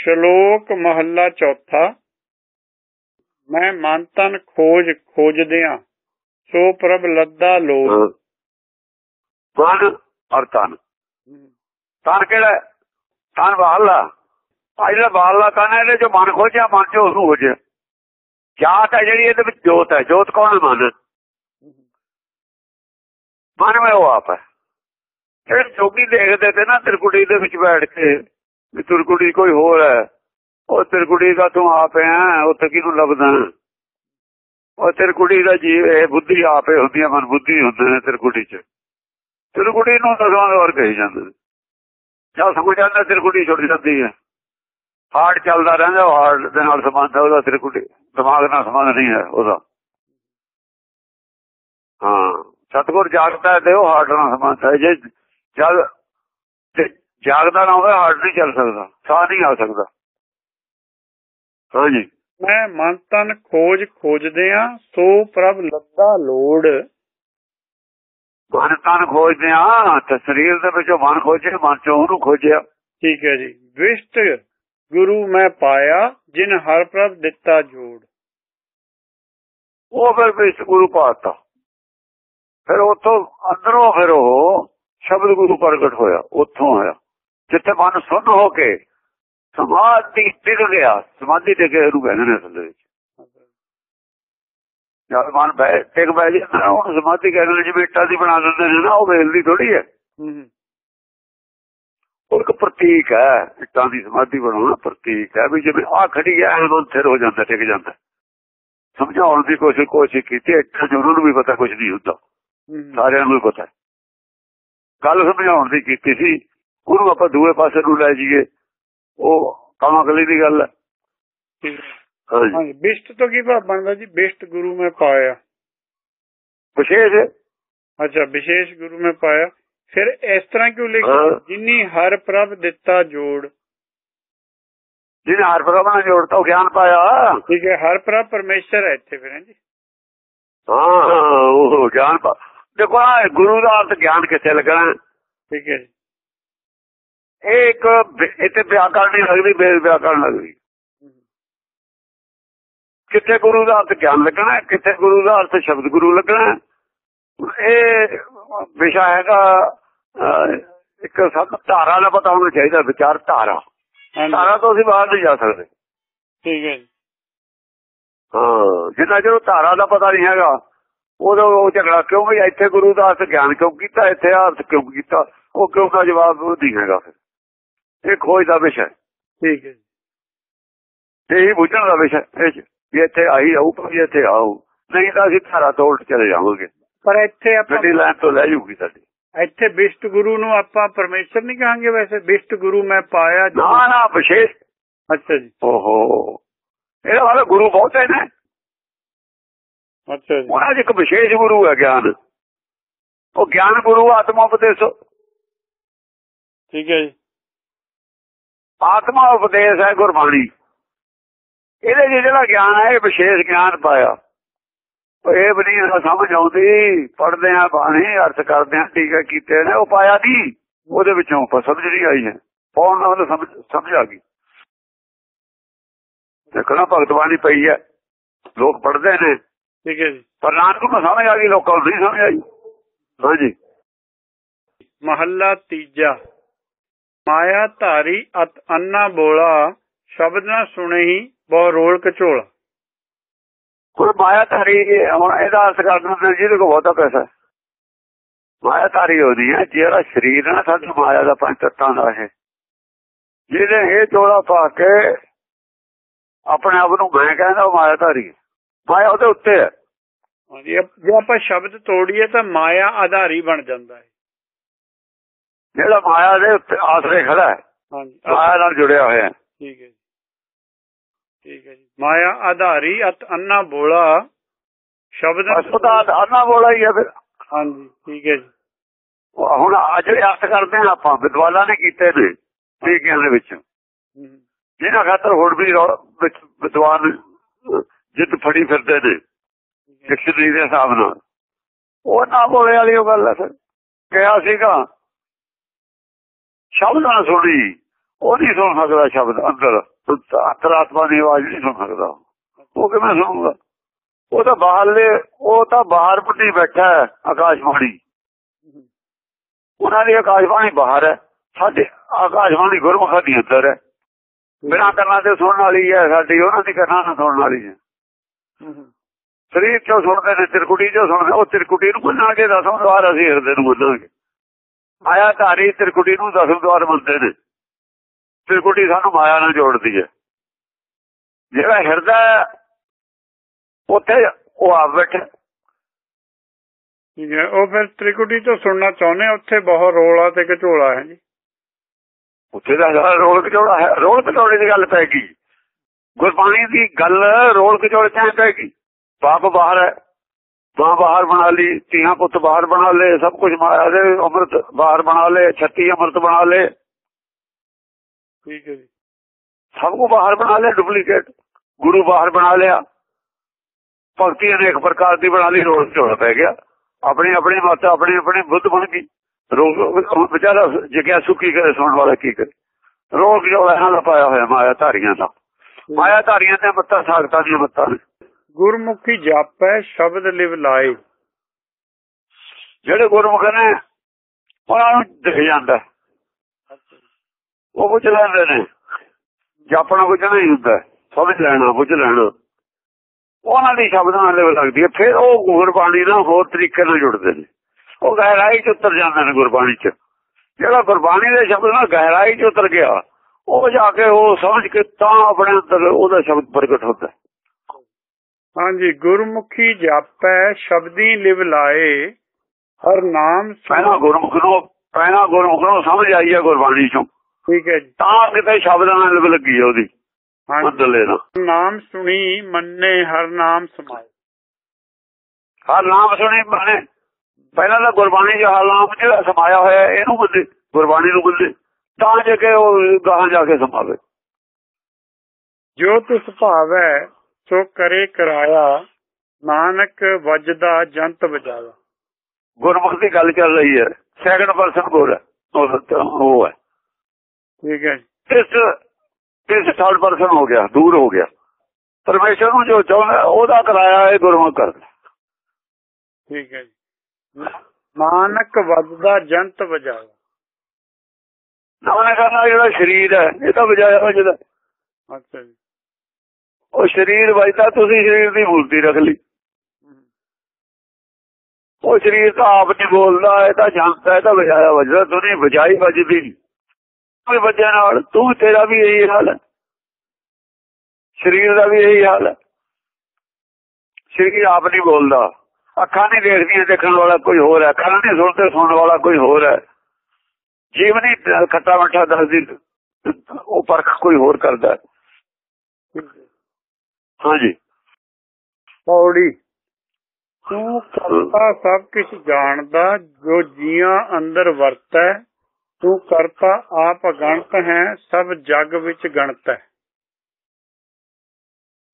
ਸ਼ਲੋਕ ਮਹੱਲਾ ਚੌਥਾ। ਮੈਂ ਮਨ ਤਨ ਖੋਜ ਖੋਜਦਿਆਂ ਸੋ ਪ੍ਰਭ ਲੱਦਾ ਹਾਂ। ਮਨ ਔਰ ਤਨ। ਤਨ ਕਿਹੜਾ? ਤਨ ਆ ਜਿਹੜਾ ਬਾਹਲਾ ਤਨ ਇਹਦੇ ਜੋ ਮਨ ਖੋਜਿਆ ਮਨ ਚ ਉਹਨੂੰ ਜਾ ਜਾਤ ਹੈ ਜਿਹੜੀ ਇਹਦੇ ਵਿੱਚ ਜੋਤ ਹੈ। ਜੋਤ ਕੌਣ ਹੈ ਮਨ? ਮਨ ਮੈਂ ਉਹ ਆਪ ਹੈ। ਜਿਹੜੇ ਜੋਗੀ ਦੇਖਦੇ ਤੇ ਨਾ ਤਿਰਕੁੜੀ ਦੇ ਵਿੱਚ ਬੈਠ ਕੇ ਵੀ ਤਿਰਕੁੜੀ ਕੋਈ ਹੋਰ ਹੈ। ਉਹ ਤਿਰਕੁੜੀ ਦਾ ਤੂੰ ਆਪ ਹੈ ਉੱਥੇ ਕਿਹਨੂੰ ਲੱਭਦਾ? ਉਹ ਤਿਰਕੁੜੀ ਦਾ ਜੀਵ ਇਹ ਬੁੱਧੀ ਆਪੇ ਹੁੰਦੀ ਹੈ ਮਨ ਬੁੱਧੀ ਹੁੰਦੇ ਨੇ ਤਿਰਕੁੜੀ ਚ। ਤਿਰਕੁੜੀ ਨੂੰ ਦਸਾਂ ਹੋਰ ਕਹੀ ਜਾਂਦੇ ਨੇ। ਜਦ ਸਮਝ ਜਾਂਦਾ ਤਿਰਕੁੜੀ ਛੁੱਟ ਜਾਂਦੀ ਹੈ ਹਾਰਟ ਚੱਲਦਾ ਰਹਿੰਦਾ ਹਾਰਟ ਦੇ ਨਾਲ ਸੰਬੰਧ ਹੈ ਉਹਦਾ ਤਿਰਕੁੜੀ ਦਿਮਾਗ ਨਾਲ ਸੰਬੰਧ ਨਹੀਂ ਹੈ ਉਹਦਾ। ਹਾਂ, ਸਤਗੁਰ ਜਾਗਦਾ ਹੈ ਤੇ ਉਹ ਹਾਰਟ ਨਾਲ ਸੰਬੰਧ ਹੈ। ਜੇ ਜਦ ਜਾਗਦਾ ਨਾ ਹੋਵੇ ਹਾਰਟ ਨਹੀਂ ਚੱਲ ਸਕਦਾ ਸਾਹ ਨਹੀਂ ਆ ਸਕਦਾ। ਹਾਂਜੀ। ਮੈਂ ਮਨ ਤਨ ਖੋਜ ਖੋਜਦਿਆਂ ਸੋ ਪ੍ਰਭ ਲੱਦਾ ਲੋੜ। ਮਨ ਤਨ ਖੋਜਦੇ ਆ ਤੇ ਸਰੀਰ ਦੇ ਵਿੱਚੋਂ ਮਨ ਖੋਜੇ ਮਨ ਚੋਂ ਉਹਨੂੰ ਖੋਜਿਆ। ਠੀਕ ਹੈ ਜੀ। ਵਿਸ਼ਟ ਗੁਰੂ ਮੈਂ ਪਾਇਆ ਜਿਨ ਹਰ ਪ੍ਰਭ ਦਿੱਤਾ ਜੋੜ। ਉਹ ਫਿਰ ਵਿਸ਼ ਗੁਰੂ ਪਾਤਾ। ਫਿਰ ਉਥੋਂ ਅੰਦਰੋਂ ਫਿਰ ਉਹ ਸ਼ਬਦ ਗੁਰੂ ਪ੍ਰਗਟ ਹੋਇਆ ਉੱਥੋਂ ਹੋਇਆ ਜਿੱਥੇ ਮਨ ਸੁਣ ਹੋ ਕੇ ਸਮਾਧੀ ਟਿਕ ਗਿਆ ਸਮਾਧੀ ਤੇ ਕੇ ਰੂ ਕਹਿੰਦੇ ਨੇ ਅਸਲ ਵਿੱਚ। ਜਦ ਮਨ ਬੈ ਟਿਕ ਬੈ ਜਾਂਦਾ ਉਹ ਸਮਾਧੀ ਕਹਿੰਦੇ ਨੇ ਜਿਵੇਂ ਇੱਟਾਂ ਦੀ ਬਣਾ ਦਿੰਦੇ ਨੇ ਨਾ ਉਹ ਵੇਲਦੀ ਥੋੜੀ ਹੈ। ਹੂੰ ਉਹ ਇੱਕ ਪ੍ਰਤੀਕ ਹੈ ਇੱਟਾਂ ਦੀ ਸਮਾਧੀ ਬਣਾਉਣਾ ਪ੍ਰਤੀਕ ਹੈ ਵੀ ਜਿਵੇਂ ਆ ਖੜੀ ਹੈ ਮਨ ਥਿਰ ਹੋ ਜਾਂਦਾ ਟਿਕ ਜਾਂਦਾ। ਸਮਝਾਉਣ ਦੀ ਕੋਸ਼ਿਸ਼ ਕੋਸ਼ਿਸ਼ ਕੀਤੀ ਇੱਟਾਂ ਨੂੰ ਵੀ ਪਤਾ ਕੁਝ ਨਹੀਂ ਹੁੰਦਾ। ਸਾਰਿਆਂ ਨੂੰ ਪਤਾ। ਗੱਲ ਸਮਝਾਉਣ ਦੀ ਕੀਤੀ ਸੀ ਉਹਨੂੰ ਆਪਾਂ ਦੂਏ ਪਾਸੇ ਨੂੰ ਲੈ ਜਾਈਏ। ਉਹ ਕੰਮ ਅਗਲੀ ਦੀ ਗੱਲ ਹੈ। ਠੀਕ ਹੈ। ਹਾਂਜੀ। ਹਾਂਜੀ ਬਿਸ਼ਟ ਤੋਂ ਕੀ ਭਾਵ ਬਣਦਾ ਜੀ? ਬਿਸ਼ਟ ਗੁਰੂ ਮੈਂ ਪਾਇਆ। ਵਿਸ਼ੇਸ਼? ਹੈ। ਅੱਛਾ ਵਿਸ਼ੇਸ਼ ਗੁਰੂ ਮੈਂ ਪਾਇਆ। ਫਿਰ ਇਸ ਤਰ੍ਹਾਂ ਕਿਉਂ ਲਿਖਿਆ? ਹਾਂ। ਜਿਨੀ ਹਰ ਪ੍ਰਭ ਦਿੱਤਾ ਜੋੜ। ਜਿਹਨੇ ਹਰ ਪ੍ਰਭਾ ਜੋੜਤਾ ਉਹ ਗਿਆਨ ਪਾਇਆ। ਠੀਕ ਹੈ ਹਰ ਪ੍ਰਭ ਪਰਮੇਸ਼ਰ ਹੈ ਇੱਥੇ ਫਿਰ ਹੈਂ ਜੀ? ਹਾਂ ਹਾਂ, ਉਹ ਗਿਆਨ ਪਾ ਦੇਖੋ ਆਹ ਗੁਰੂ ਦਾ ਅਰਥ ਗਿਆਨ ਕਿੱਥੇ ਲੱਗਣਾ ਠੀਕ ਹੈ ਜੀ। ਇਹ ਇੱਕ ਇੱਥੇ ਵਿਆਕਰਨ ਨਹੀਂ ਲੱਗਦੀ ਬੇਰ ਵਿਆਕਰਨ ਲੱਗਦੀ। ਕਿੱਥੇ ਗੁਰੂ ਦਾ ਅਰਥ ਗਿਆਨ ਲੱਗਣਾ ਕਿੱਥੇ ਗੁਰੂ ਦਾ ਅਰਥ ਸ਼ਬਦ ਗੁਰੂ ਲੱਗਣਾ। ਇਹ ਵਿਸ਼ਾ ਹੈਗਾ ਇੱਕ ਸਭ ਧਾਰਾ ਦਾ ਪਤਾ ਹੋਣਾ ਚਾਹੀਦਾ ਵਿਚਾਰ ਧਾਰਾ। ਧਾਰਾ ਤੋਂ ਅਸੀਂ ਬਾਹਰ ਨਹੀਂ ਜਾ ਸਕਦੇ। ਠੀਕ ਹੈ ਹਾਂ ਜਿੰਨਾ ਚਿਰ ਧਾਰਾ ਦਾ ਪਤਾ ਨਹੀਂ ਹੈਗਾ ਉਦੋਂ ਉਹ ਝਗੜਾ ਕਿਉਂ ਵੀ ਇੱਥੇ ਗੁਰੂ ਦਾ ਅਰਥ ਗਿਆਨ ਕਿਉਂ ਕੀਤਾ? ਇੱਥੇ ਅਰਥ ਕਿਉਂ ਕੀਤਾ? ਉਹ ਕਿਉਂ ਦਾ ਜਵਾਬ ਨਹੀਂ ਹੈਗਾ ਫਿਰ? ਇਹ ਖੋਜ ਦਾ ਵਿਸ਼ਾ ਹੈ। ਠੀਕ ਹੈ ਜੀ। ਇਹੀ ਬੁੱਝਣ ਦਾ ਵਿਸ਼ਾ ਇਹ ਵੀ ਇੱਥੇ ਆਈ ਆਊ ਪਰ ਇੱਥੇ ਆਊ ਨਹੀਂ ਤਾਂ ਅਸੀਂ ਧਾਰਾ ਤੋਂ ਉਲਟ ਚਲੇ ਜਾਵਾਂਗੇ। ਪਰ ਇੱਥੇ ਆਪਾਂ ਗੱਡੀ ਲਾਈਨ ਤੋਂ ਲੈ ਜੂਗੀ ਸਾਡੀ। ਇੱਥੇ ਬਿਸ਼ਟ ਗੁਰੂ ਨੂੰ ਆਪਾਂ ਪਰਮੇਸ਼ਰ ਨਹੀਂ ਕਹਾਂਗੇ ਵੈਸੇ। ਬਿਸ਼ਟ ਗੁਰੂ ਮੈਂ ਪਾਇਆ। ਨਾ ਨਾ ਵਿਸ਼ੇਸ਼। ਅੱਛਾ ਜੀ। ਓਹੋ। ਇਹਦਾ ਵਾਲਾ ਗੁਰੂ ਬਹੁਤੇ ਨੇ ਅੱਛਾ ਜੀ। ਉਹਨਾਂ 'ਚ ਇੱਕ ਵਿਸ਼ੇਸ਼ ਗੁਰੂ ਹੈ ਗਿਆਨ। ਉਹ ਗਿਆਨ ਗੁਰੂ ਆਤਮਾ ਉਪਦੇਸ਼ ਠੀਕ ਹੈ ਜੀ। ਆਤਮਾ ਉਪਦੇਸ਼ ਹੈ ਗੁਰਬਾਣੀ। ਇਹਦੇ ਜਿਹੜਾ ਗਿਆਨ ਹੈ ਇਹ ਵਿਸ਼ੇਸ਼ ਗਿਆਨ ਪਾਇਆ। ਉਹ ਇਹ ਨਹੀਂ ਸਮਝ ਆਉਂਦੀ। ਪੜਦੇ ਆ ਬਾਣੀ ਅਰਥ ਕਰਦੇ ਆ ਟੀਕਾ ਕੀਤੇ ਨੇ ਉਹ ਪਾਇਆ ਨਹੀਂ ਉਹਦੇ ਵਿੱਚੋਂ ਪਰ ਸਮਝ ਨਹੀਂ ਆਈ ਹੈ। ਪਾਉਣ ਨਾਲ ਸਮਝ ਸਮਝ ਆ ਗਈ। ਦੇਖਣਾ ਭਗਤ ਬਾਣੀ ਪਈ ਹੈ। ਲੋਕ ਪੜਦੇ ਨੇ। ਠੀਕ ਹੈ ਜੀ। ਪਰ ਨਾਨਕ ਨੂੰ ਸਮਝ ਆ ਗਈ ਲੋਕਾਂ ਨੂੰ ਨਹੀਂ ਸਮਝ ਆਈ। ਹਾਂਜੀ। ਮਹੱਲਾ ਤੀਜਾ। ਮਾਇਆ ਧਾਰੀ ਅਤ ਅੰਨਾ ਬੋਲਾ ਸ਼ਬਦ ਨਾ ਸੁਣੇਹੀ ਬਹੁ ਰੋਲ ਕਚੋਲਾ ਹੁਣ ਮਾਇਆ ਧਾਰੀ ਹੁਣ ਇਹਦਾ ਅਰਥ ਕਰ ਦਿੰਦੇ ਜਿਹਦੇ ਕੋਲ ਬਹੁਤਾ ਪੈਸਾ। ਮਾਇਆ ਧਾਰੀ ਹੋਦੀ ਹੈ ਜਿਹੜਾ ਸਰੀਰ ਹੈ ਨਾ ਸਾਡਾ ਮਾਇਆ ਦਾ ਪੰਜ ਤੱਤਾਂ ਦਾ ਹੈ ਜਿਹਨੇ ਇਹ ਚੋਲਾ ਪਾ ਕੇ ਆਪਣੇ ਆਪ ਨੂੰ ਮੈਂ ਕਹਿੰਦਾ ਉਹ ਮਾਇਆ ਧਾਰੀ। ਮਾਇਆ ਉਹਦੇ ਉੱਤੇ ਹੈ ਜੇ ਆਪਾਂ ਸ਼ਬਦ ਤੋੜੀਏ ਤਾਂ ਮਾਇਆ ਆਧਾਰੀ ਬਣ ਜਾਂਦਾ ਹੈ ਜਿਹੜਾ ਮਾਇਆ ਦੇ ਉੱਤੇ ਆਸਰੇ ਖੜਾ ਹੈ ਹਾਂਜੀ। ਮਾਇਆ ਨਾਲ ਜੁੜਿਆ ਹੋਇਆ ਹੈ। ਠੀਕ ਹੈ ਠੀਕ ਹੈ ਜੀ। ਮਾਇਆ ਆਧਾਰੀ ਅਤ ਅੰਨਾ ਬੋਲਾ ਸ਼ਬਦ ਨਾ- ਅਸਪਤਾ ਆਨਾ ਬੋਲਾ ਹੀ ਹੈ ਫਿਰ। ਹਾਂਜੀ ਠੀਕ ਹੈ ਜੀ। ਹੁਣ ਅੱਜ ਜਿਹੜੇ ਅਰਥ ਕਰਦੇ ਹਾਂ ਆਪਾਂ ਵਿਦਵਾਨਾਂ ਨੇ ਕੀਤੇ ਨੇ ਟੀਕਿਆਂ ਦੇ ਵਿੱਚ। ਜਿਹਨਾਂ ਖਾਤਰ ਹੁਣ ਵੀ ਵਿੱਚ ਵਿਦਵਾਨ ਜਿੱਤ ਫੜੀ ਫਿਰਦੇ ਨੇ ਡਿਕਸ਼ਨਰੀ ਦੇ ਹਿਸਾਬ ਨਾਲ। ਉਹ ਨਾ ਬੋਲੇ ਵਾਲੀ ਉਹ ਗੱਲ ਹੈ ਫਿਰ। ਕਿਹਾ ਸੀਗਾ ਸ਼ਬਦ ਨਾ ਸੁਣੀ, ਉਹ ਨਹੀਂ ਸੁਣ ਸਕਦਾ ਸ਼ਬਦ, ਅੰਦਰ। ਅੰਤਰਾਤਮਾ ਦੀ ਆਵਾਜ਼ ਨਹੀਂ ਸੁਣ ਸਕਦਾ ਉਹ। ਕਿਵੇਂ ਸੁਣੂਗਾ? ਉਹ ਤਾਂ ਬਾਹਰਲੇ, ਉਹ ਤਾਂ ਬਾਹਰ ਪੱਟੀ ਬੈਠਾ ਹੈ, ਆਕਾਸ਼ਵਾਣੀ। ਉਹਨਾਂ ਦੀ ਆਕਾਸ਼ਵਾਣੀ ਬਾਹਰ ਹੈ। ਸਾਡੇ ਆਕਾਸ਼ਵਾਣੀ ਗੁਰਮੁਖਾਂ ਦੀ ਅੰਦਰ ਹੈ। ਬਿਨਾਂ ਕੰਨਾਂ ਤੇ ਸੁਣਨ ਵਾਲੀ ਹੈ ਸਾਡੀ, ਉਹਨਾਂ ਦੀ ਕੰਨਾਂ ਨਾ ਸੁਣਨ ਵਾਲੀ ਹੈ। ਸਰੀਰ ਚੋਂ ਸੁਣਦੇ ਨੇ, ਤਿਰਕੁਟੀ ਚੋਂ ਸੁਣਦੇ ਉਹ ਤਿਰਕੁਟੀ ਨੂੰ ਮੰਨਾਂਗੇ, ਦਸਮ ਦਵਾਰ ਅਸੀਂ ਹਿਰਦੇ ਨੂੰ ਮੰਨਾਂਗੇ। ਆਇਆ ਧਾਰੀ ਤਿਰਕੁਟੀ ਨੂੰ ਦਸਮ ਦਵਾਰ ਮੰਨਦੇ ਨੇ। ਤਿਰਕੁਟੀ ਸਾਨੂੰ ਮਾਇਆ ਨਾਲ ਜੋੜਦੀ ਹੈ। ਜਿਹੜਾ ਹਿਰਦਾ ਉੱਥੇ ਉਹ ਆ ਬੈਠਾ। ਹੈ ਉਹ ਫਿਰ ਤ੍ਰਿਕੁਟੀ ਤੋਂ ਸੁਣਨਾ ਚਾਹੁੰਦੇ ਆ, ਉੱਥੇ ਬਹੁਤ ਰੋਲਾ ਤੇ ਘਚੋਲਾ ਹੈ ਜੀ। ਉੱਥੇ ਦਾ ਰੋਲ ਕਚੋੜਾ ਹੈ ਰੋਲ ਕਚੋੜੇ ਦੀ ਗੱਲ ਪੈ ਗਈ। ਗੁਰਬਾਣੀ ਦੀ ਗੱਲ ਰੋਲ ਕਚੋੜੇ ਚ ਪੈ ਗਈ। ਬਾਪ ਬਾਹਰ ਹੈ। ਮਾਂ ਬਾਹਰ ਬਣਾ ਲਈ ਧੀਆਂ ਪੁੱਤ ਬਾਹਰ ਬਣਾ ਲਏ ਸਭ ਕੁਝ ਮਾਇਆ ਦੇ ਅੰਮ੍ਰਿਤ ਬਾਹਰ ਬਣਾ ਲਏ 36 ਅੰਮ੍ਰਿਤ ਬਣਾ ਲਏ। ਠੀਕ ਹੈ ਜੀ। ਸਭ ਨੂੰ ਬਾਹਰ ਬਣਾ ਲਿਆ ਡੁਪਲੀਕੇਟ ਗੁਰੂ ਬਾਹਰ ਬਣਾ ਲਿਆ। ਭਗਤੀ ਅਨੇਕ ਪ੍ਰਕਾਰ ਦੀ ਬਣਾ ਲਈ ਰੋਲ ਝੋਲਾ ਪੈ ਗਿਆ। ਆਪਣੇ ਆਪਣੇ ਮਤ ਆਪਣੇ ਆਪਣੇ ਬੁੱਧ ਬਣ ਗਈ। ਰੋਗ ਵਿਚਾਰਾ ਜਿਗਿਆਸੂ ਕੀ ਕਰੇ ਸੁਣਨ ਵਾਲਾ ਕੀ ਕਰੇ। ਰੋਗ ਜੋ ਇਹਨਾਂ ਦਾ ਪਾਇਆ ਹੋਇਆ ਮਾਇਆ ਧਾਰੀਆਂ ਦਾ। ਮਾਇਆ ਧਾਰੀਆਂ ਤੇ ਮੱਤਾ ਸਾਖਤਾਂ ਦੀਆਂ ਮੱਤਾਂ ਗੁਰਮੁਖੀ ਜਾਪੈ, ਸ਼ਬਦ ਲਿਵ ਲਾਏ। ਜਿਹੜੇ ਗੁਰਮੁਖ ਨੇ, ਉਹਨਾਂ ਨੂੰ ਦਿਖ ਜਾਂਦਾ। ਉਹ ਪੁੱਛ ਲੈਂਦੇ ਨੇ। ਜਾਪਣਾ ਪੁੱਛਣਾ ਹੀ ਹੁੰਦਾ, ਸਮਝ ਲੈਣਾ ਪੁੱਛ ਲੈਣਾ। ਉਹਨਾਂ ਦੀ ਸ਼ਬਦ ਨਾਲ ਲਿਵ ਲੱਗਦੀ ਹੈ। ਫਿਰ ਉਹ ਗੁਰਬਾਣੀ ਨਾਲ ਹੋਰ ਤਰੀਕੇ ਨਾਲ ਜੁੜਦੇ ਨੇ। ਉਹ ਗਹਿਰਾਈ ਚ ਉਤਰ ਜਾਂਦੇ ਨੇ ਗੁਰਬਾਣੀ ਚ। ਜਿਹੜਾ ਗੁਰਬਾਣੀ ਦੇ ਸ਼ਬਦ ਨਾਲ ਗਹਿਰਾਈ ਚ ਉਤਰ ਗਿਆ, ਉਹ ਜਾ ਕੇ ਉਹ ਸਮਝ ਕੇ ਤਾਂ ਆਪਣੇ ਅੰਦਰ ਉਹਦਾ ਸ਼ਬਦ ਪ੍ਰਗਟ ਹੁੰਦਾ। ਹਾਂਜੀ ਗੁਰਮੁਖੀ ਜਾਪੈ ਸ਼ਬਦੀ ਲਿਵ ਲਾਏ ਹਰ ਨਾਮ ਪਹਿਲਾਂ ਗੁਰਮੁਖ ਨੂੰ ਪਹਿਲਾਂ ਗੁਰਮੁਖ ਨੂੰ ਸਮਝ ਆਈ ਹੈ ਗੁਰਬਾਣੀ ਚੋਂ। ਠੀਕ ਹੈ ਤਾਂ ਕਿਤੇ ਸ਼ਬਦਾਂ ਨਾਲ ਲਿਵ ਲੱਗੀ ਹੈ ਉਹਦੀ ਨਾਲ। ਨਾਮ ਸੁਣੀ ਮੰਨੇ ਹਰ ਨਾਮ ਸਮਾਏ। ਹਰ ਨਾਮ ਸੁਣੀ ਬਣੇ ਪਹਿਲਾਂ ਤਾਂ ਗੁਰਬਾਣੀ ਚ ਹਰ ਨਾਮ ਜਿਹੜਾ ਸਮਾਇਆ ਹੋਇਆ ਇਹਨੂੰ ਬੰਦੇ ਗੁਰਬਾਣੀ ਨੂੰ ਬੰਦੇ। ਤਾਂ ਜੇ ਕਿ ਉਹ ਗਾਹਾਂ ਜਾ ਕੇ ਸਮਾਵੇ। ਜੋ ਤਿਸ ਭਾਵੈ ਸੋ ਕਰੇ ਕਰਾਇਆ ਨਾਨਕ ਵਜਦਾ ਜੰਤ ਵਜਾਵਾ ਗੁਰਮੁਖ ਦੀ ਗੱਲ ਚੱਲ ਰਹੀ ਹੈ ਸੈਕੰਡ ਪਰਸਨ ਬੋਲ ਉਹ ਹੈ। ਠੀਕ ਹੈ ਇਸ ਇਸ ਥਰਡ ਪਰਸਨ ਹੋ ਗਿਆ ਦੂਰ ਹੋ ਗਿਆ। ਪਰਮੇਸ਼ਰ ਨੂੰ ਜੋ ਚਾਹੁੰਦਾ ਉਹਦਾ ਕਰਾਇਆ ਇਹ ਗੁਰਮੁਖ ਕਰਦਾ ਠੀਕ ਹੈ ਜੀ। ਨਾਨਕ ਵਜਦਾ ਜੰਤ ਵਜਾਵਾ ਨਾਮਨੇ ਕਰਨਾ ਜਿਹੜਾ ਸਰੀਰ ਹੈ ਇਹ ਤਾਂ ਵਜਾਇਆ ਵਜਦਾ ਅੱਛਾ ਜੀ। ਉਹ ਸਰੀਰ ਵਜਦਾ ਤੁਸੀਂ ਸਰੀਰ ਦੀ ਮੂਰਤੀ ਰੱਖ ਲਈ। ਉਹ ਸਰੀਰ ਤਾਂ ਆਪ ਨਹੀਂ ਬੋਲਦਾ, ਇਹ ਤਾਂ ਜਾਣਦਾ, ਇਹ ਤਾਂ ਵਜਾਇਆ ਵਜਦਾ, ਤੂੰ ਵਜਾਈ ਵਜਦੀ। ਕੋਈ ਵਜਿਆ ਨਾਲ ਤੂੰ ਤੇਰਾ ਵੀ ਇਹੀ ਹਾਲ ਹੈ। ਸਰੀਰ ਦਾ ਵੀ ਇਹੀ ਹਾਲ ਹੈ। ਸਰੀਰ ਆਪ ਨਹੀਂ ਬੋਲਦਾ। ਅੱਖਾਂ ਨਹੀਂ ਦੇਖਦੀਆਂ ਦੇਖਣ ਵਾਲਾ ਕੋਈ ਹੋਰ ਹੈ ਕੰਨ ਨਹੀਂ ਸੁਣਦੇ ਸੁਣਨ ਵਾਲਾ ਕੋਈ ਹੋਰ ਹੈ। ਜੀਵ ਨਹੀਂ ਖੱਟਾ ਮੱਠਾ ਦੱਸਦੀ, ਉਹ ਪਰਖ ਕੋਈ ਹੋਰ ਕਰਦਾ। ਹਾਂਜੀ। ਪੌੜੀ। ਤੂੰ ਕਰਤਾ ਸਭ ਕੁਝ ਜਾਣਦਾ ਜੋ ਜੀਆਂ ਅੰਦਰ ਵਰਤੈ ਤੂੰ ਕਰਤਾ ਆਪ ਅਗਣਤ ਹੈ ਸਭ ਜਗ ਵਿੱਚ ਗਣਤ। ਹੈ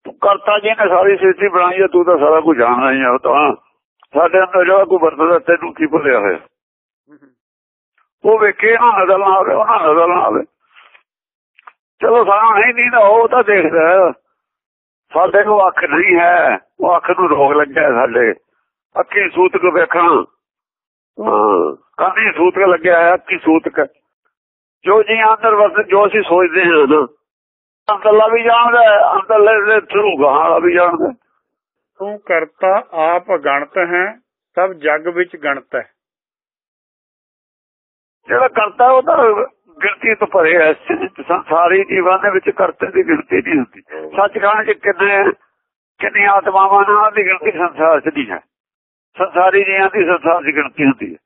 ਤੂੰ ਕਰਤਾ ਜੀ ਨੇ ਸਾਰੀ ਸ੍ਰਿਸ਼ਟੀ ਬਣਾਈ ਹੈ ਤੂੰ ਤਾਂ ਸਾਰਾ ਕੁਝ ਜਾਣਦਾ ਹੀ ਉਹ ਤਾਂ ਸਾਡੇ ਅੰਦਰ ਜਿਹੜਾ ਕੋਈ ਵਰਤਦਾ ਤੈਨੂੰ ਕੀ ਭੁੱਲਿਆ ਹੋਇਆ? ਉਹ ਵੇਖੇ ਨਾ ਨਜ਼ਰ ਨਾ ਆਵੇ ਉਹਨਾਂ ਨਜ਼ਰ ਨਾ ਆਵੇ। ਚਲੋ ਸਾਨੂੰ ਨਹੀਂ ਦੀਦਾ ਉਹ ਤਾਂ ਦੇਖਦਾ ਹੈ। ਸਾਡੇ ਨੂੰ ਅੱਖ ਨਹੀਂ ਹੈ। ਉਹ ਅੱਖ ਨੂੰ ਰੋਗ ਲੱਗਿਆ ਸਾਡੇ। ਅੱਖੀ ਸੂਤਕ ਵੇਖਣਾ ਕੰਨੀ ਸੂਤਕ ਲੱਗਿਆ ਹੈ? ਅੱਖੀ ਸੂਤਕ। ਜੋ ਜੀ ਅੰਦਰ ਵਰਤ ਜੋ ਅਸੀਂ ਸੋਚਦੇ ਹਾਂ ਨਾ ਅੰਦਰਲਾ ਵੀ ਜਾਣਦਾ ਅੰਦਰਲੇ ਦੇ ਥਰੂ ਗਾਹਾਂ ਵੀ ਜਾਣਦਾ। ਤੂੰ ਕਰਤਾ ਆਪ ਅਗਣਤ ਹੈ ਸਭ ਜਗ ਵਿੱਚ ਗਣਤ ਹੈ। ਜਿਹੜਾ ਕਰਤਾ ਉਹ ਤਾਂ ਗਿਣਤੀ ਤੋਂ ਪਰੇ ਹੈ ਸੰਸਾਰੀ ਜੀਵਾਂ ਦੇ ਵਿੱਚ ਕਰਤੇ ਦੀ ਗਿਣਤੀ ਨਹੀਂ ਹੁੰਦੀ। ਸੱਚਖੰਡ ਚ ਕਿੰਨੇ ਕਿੰਨੀ ਆਤਮਾਵਾਂ ਨੇ ਉਹਨਾਂ ਦੀ ਗਿਣਤੀ ਸੰਸਾਰ ਚ ਨਹੀਂ ਹੈ। ਸੰਸਾਰੀ ਜੀਵਾਂ ਦੀ ਸੰਸਾਰ ਦੀ ਗਿਣਤੀ ਹੁੰਦੀ ਹੈ।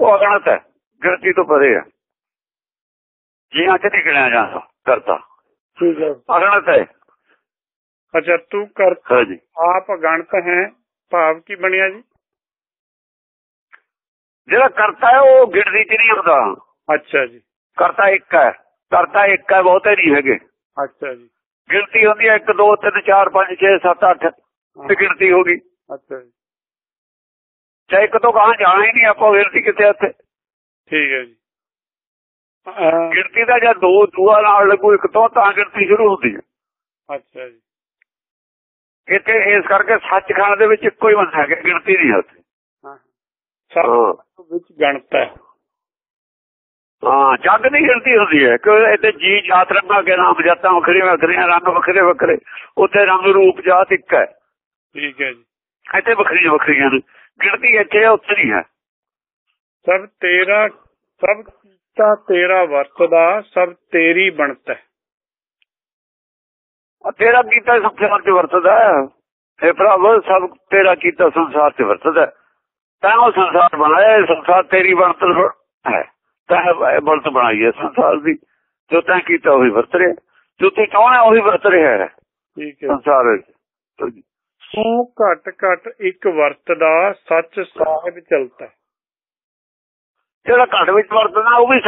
ਉਹ ਅਗਣਤ ਹੈ ਗਿਣਤੀ ਤੋਂ ਪਰੇ ਹੈ ਜੀਵਾਂ ਚ ਨਹੀਂ ਗਿਣਿਆ ਜਾਂਦਾ ਕਰਤਾ। ਠੀਕ ਹੈ। ਅਗਣਤ ਹੈ। ਅੱਛਾ ਤੂੰ ਕਰਤਾ ਹਾਂਜੀ। ਆਪ ਅਗਣਤ ਹੈ ਭਾਵ ਕੀ ਬਣਿਆ ਜੀ? ਜਿਹੜਾ ਕਰਤਾ ਹੈ ਉਹ ਗਿਣਤੀ ਚ ਨਹੀਂ ਹੁੰਦਾ ਅੱਛਾ ਜੀ। ਕਰਤਾ ਇੱਕ ਹੈ ਕਰਤਾ ਇੱਕ ਹੈ ਬਹੁਤੇ ਨਹੀਂ ਹੈਗੇ। ਅੱਛਾ ਜੀ। ਗਿਣਤੀ ਹੁੰਦੀ ਹੈ 1 2 3 4 5 6 7 8 ਤੇ ਗਿਣਤੀ ਹੋ ਗਈ। ਅੱਛਾ ਜੀ। ਚਾਹੇ ਇੱਕ ਤੋਂ ਕਹਾਂ ਜਾਣਾ ਹੀ ਨਹੀਂ ਆਪਾਂ ਗਿਣਤੀ ਕਿੱਥੇ ਉੱਥੇ ਠੀਕ ਹੈ ਜੀ। ਗਿਣਤੀ ਦਾ ਜਦ ਦੋ ਦੂਆ ਨਾਲ ਲੱਗੂ ਇੱਕ ਤੋਂ ਤਾਂ ਗਿਣਤੀ ਸ਼ੁਰੂ ਹੁੰਦੀ ਹੈ। ਅੱਛਾ ਜੀ। ਇੱਥੇ ਇਸ ਕਰਕੇ ਸੱਚਖੰਡ ਦੇ ਵਿੱਚ ਇੱਕੋ ਹੀ ਬੰਦਾ ਹੈ ਗਿਣਤੀ ਨਹੀਂ ਹੈ ਉੱਥੇ। ਹਾਂ। ਸਭ ਹਾਂ ਵਿੱਚ ਗਣਤ ਹੈ। ਹਾਂ ਜੱਗ ਦੀ ਗਿਣਤੀ ਹੁੰਦੀ ਹੈ। ਕਿ ਇੱਥੇ ਜੀ ਜਾਤ ਰੰਗਾਂ ਕੇ ਨਾਮ ਜਾਤਾਂ ਵੱਖਰੀਆਂ ਵੱਖਰੀਆਂ ਰੰਗ ਵੱਖਰੇ ਵੱਖਰੇ। ਉੱਥੇ ਰੰਗ ਰੂਪ ਜਾਤ ਇੱਕ ਹੈ। ਠੀਕ ਹੈ ਜੀ। ਇੱਥੇ ਵੱਖਰੀਆਂ ਵੱਖਰੀਆਂ ਨੇ। ਗਿਣਤੀ ਇੱਥੇ ਉੱਥੇ ਨਹੀਂ ਹੈ। ਸਭ ਤੇਰਾ ਸਭ ਕੀਤਾ ਤੇਰਾ ਵਰਤਦਾ ਸਭ ਤੇਰੀ ਬਣਤ ਹੈ। ਤੇਰਾ ਕੀਤਾ ਸੰਸਾਰ 'ਚ ਵਰਤਦਾ ਹੈ। ਇਹ ਪ੍ਰਭ ਸਭ ਤੇਰਾ ਕੀਤਾ ਸੰਸਾਰ 'ਚ ਵਰਤਦਾ ਹੈ। ਤਾਂ ਉਹ ਸੰਸਾਰ ਬਣਾਇਆ ਸੰਸਾਰ ਤੇਰੀ ਬਣਤ ਹੈ। ਤਾਂ ਇਹ ਬਣਤ ਬਣਾਈ ਹੈ ਸੰਸਾਰ ਦੀ। ਜੋ ਤੈਂ ਕੀਤਾ ਉਹੀ ਵਰਤ ਰਿਹਾ। ਜੋ ਤੂੰ ਚਾਹਣਾ ਉਹੀ ਵਰਤ ਰਿਹਾ ਹੈ। ਠੀਕ ਹੈ। ਸੰਸਾਰ ਵਿੱਚ। ਤੂੰ ਘਟ ਘਟ ਇੱਕ ਵਰਤਦਾ ਸੱਚ ਸਾਹਿਬ ਚਲਤਾ। ਹੈ ਜਿਹੜਾ ਘਟ ਵਿੱਚ ਵਰਤਦਾ ਉਹ ਵੀ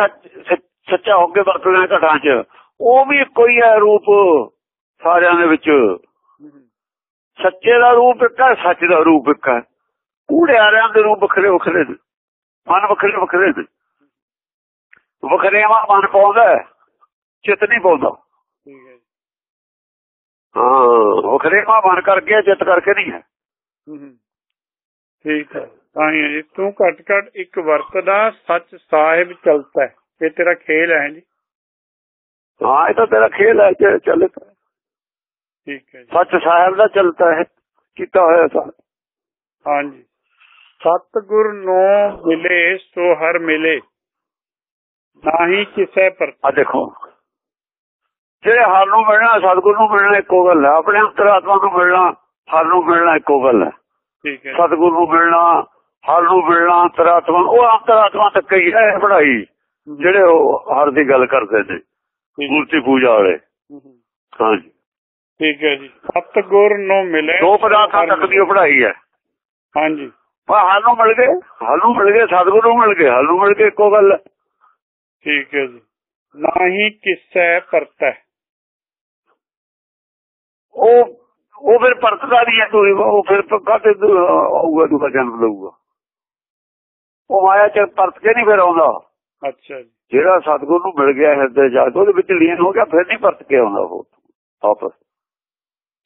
ਸੱਚਾ ਹੋ ਕੇ ਵਰਤਦਾ ਘਟਾਂ 'ਚ। ਉਹ ਵੀ ਕੋਈ ਹੈ ਰੂਪ ਸਾਰਿਆਂ ਦੇ ਵਿੱਚ। ਸੱਚੇ ਦਾ ਰੂਪ ਇੱਕ ਹੈ ਸੱਚ ਦਾ ਰੂਪ ਇੱਕ ਹੈ। ਕੂੜਿਆਰਿਆਂ ਦੇ ਰੂਪ ਵੱਖਰੇ ਵੱਖਰੇ ਨੇ। ਮਨ ਵੱਖਰੇ ਵੱਖਰੇ ਨੇ। ਵੱਖਰੇਵਾ ਮਨ ਪਾਉਂਦਾ ਚਿੱਤ ਨਹੀਂ ਪਾਉਂਦਾ। ਠੀਕ ਹੈ ਵੱਖਰੇਵਾ ਮਨ ਕਰਕੇ ਚਿੱਤ ਕਰਕੇ ਨਹੀਂ ਹੈ। ਠੀਕ ਹੈ ਤਾਂ ਹੀ ਹੈ ਜੀ। ਤੂੰ ਘਟ ਘਟ ਇੱਕ ਵਰਤਦਾ ਸੱਚ ਸਾਹਿਬ ਚਲਤਾ ਇਹ ਤੇਰਾ ਖੇਲ ਹੈ ਜੀ। ਹਾਂ ਇਹ ਤਾਂ ਤੇਰਾ ਖੇਲ ਹੈ ਜੇ ਚੱਲੇ ਤਾਂ। ਠੀਕ ਹੈ ਸੱਚ ਸਾਹਿਬ ਦਾ ਚੱਲਦਾ ਹੈ ਕੀਤਾ ਹੋਇਆ ਸਾ ਹਾਂਜੀ। ਸਤਿਗੁਰ ਨੂੰ ਮਿਲੇ ਸੋ ਹਰ ਮਿਲੇ। ਨਾਹੀ ਕਿਸੇ ਪਰ ਆ ਦੇਖੋ। ਜਿਹੜੇ ਹਰ ਨੂੰ ਮਿਲਣਾ ਸਤਿਗੁਰ ਨੂੰ ਮਿਲਣਾ ਇੱਕੋ ਗੱਲ ਹੈ। ਆਪਣੇ ਅੰਤਰਾਤਮਾ ਨੂੰ ਮਿਲਣਾ ਹਰ ਨੂੰ ਮਿਲਣਾ ਇੱਕੋ ਗੱਲ ਹੈ। ਠੀਕ ਹੈ। ਸਤਿਗੁਰ ਨੂੰ ਮਿਲਣਾ ਹਰ ਨੂੰ ਮਿਲਣਾ ਅੰਤਰਾਤਮਾ ਉਹ ਅੰਤਰਾਤਮਾ ਤੱਕ ਹੀ ਹੈ ਪੜਾਈ ਜਿਹੜੇ ਉਹ ਹਰ ਦੀ ਗੱਲ ਕਰਦੇ ਨੇ ਮੂਰਤੀ ਪੂਜਾ ਵਾਲੇ। ਹਾਂਜੀ। ਠੀਕ ਹੈ ਜੀ। ਸਤਿਗੁਰ ਨੂੰ ਮਿਲੇ ਦੋ ਪਦਾਰਥਾਂ ਤੱਕ ਦੀ ਪੜਾਈ ਹੈ। ਹਾਂਜੀ। ਪਰ ਹਰ ਨੂੰ ਮਿਲ ਗਏ ਹਰ ਨੂੰ ਮਿਲ ਗਏ ਸਤਿਗੁਰ ਨੂੰ ਮਿਲ ਗਏ ਹਰ ਨੂੰ ਮਿਲ ਗਏ ਇੱਕੋ ਗੱਲ ਹੈ। ਠੀਕ ਹੈ ਜੀ। ਨਾਹੀ ਕਿਸੇ ਪਰਤੈ। ਉਹ ਉਹ ਫਿਰ ਪਰਤਦਾ ਨਹੀਂ ਹੈ ਕੋਈ ਉਹ ਫਿਰ ਕਾਤੇ ਆਊਗਾ ਦੂਜਾ ਜਨਮ ਲਊਗਾ ਉਹ ਮਾਇਆ ਚ ਪਰਤ ਕੇ ਨਹੀਂ ਫਿਰ ਆਉਂਦਾ। ਅੱਛਾ ਜੀ। ਜਿਹੜਾ ਸਤਿਗੁਰ ਨੂੰ ਮਿਲ ਗਿਆ ਹਿਰਦੇ ਜਾ ਕੇ ਉਹਦੇ ਵਿੱਚ ਲੀਨ ਹੋ ਗਿਆ ਫਿਰ ਨਹੀਂ ਪਰਤ ਕੇ ਆਉਂਦਾ ਉਹ। ਵਾਪਸ।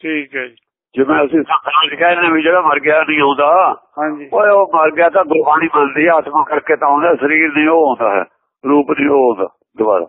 ਠੀਕ ਹੈ ਜੀ। ਜਿਵੇਂ ਅਸੀਂ ਸੰਸਾਰ ਚ ਕਹਿੰਦੇ ਨੇ ਵੀ ਜਿਹੜਾ ਮਰ ਗਿਆ ਨਹੀਂ ਆਉਂਦਾ ਹਾਂਜੀ। ਓਏ ਉਹ ਮਰ ਗਿਆ ਤਾਂ ਗੁਰਬਾਣੀ ਮੰਨਦੀ ਹੈ ਆਤਮਾ ਕਰਕੇ ਤਾਂ ਆਉਂਦਾ ਸਰੀਰ ਨਹੀਂ ਉਹ ਆਉਂਦਾ ਹੈ। ਰੂਪ ਦੀ ਉਹ ਦੁਬਾਰਾ।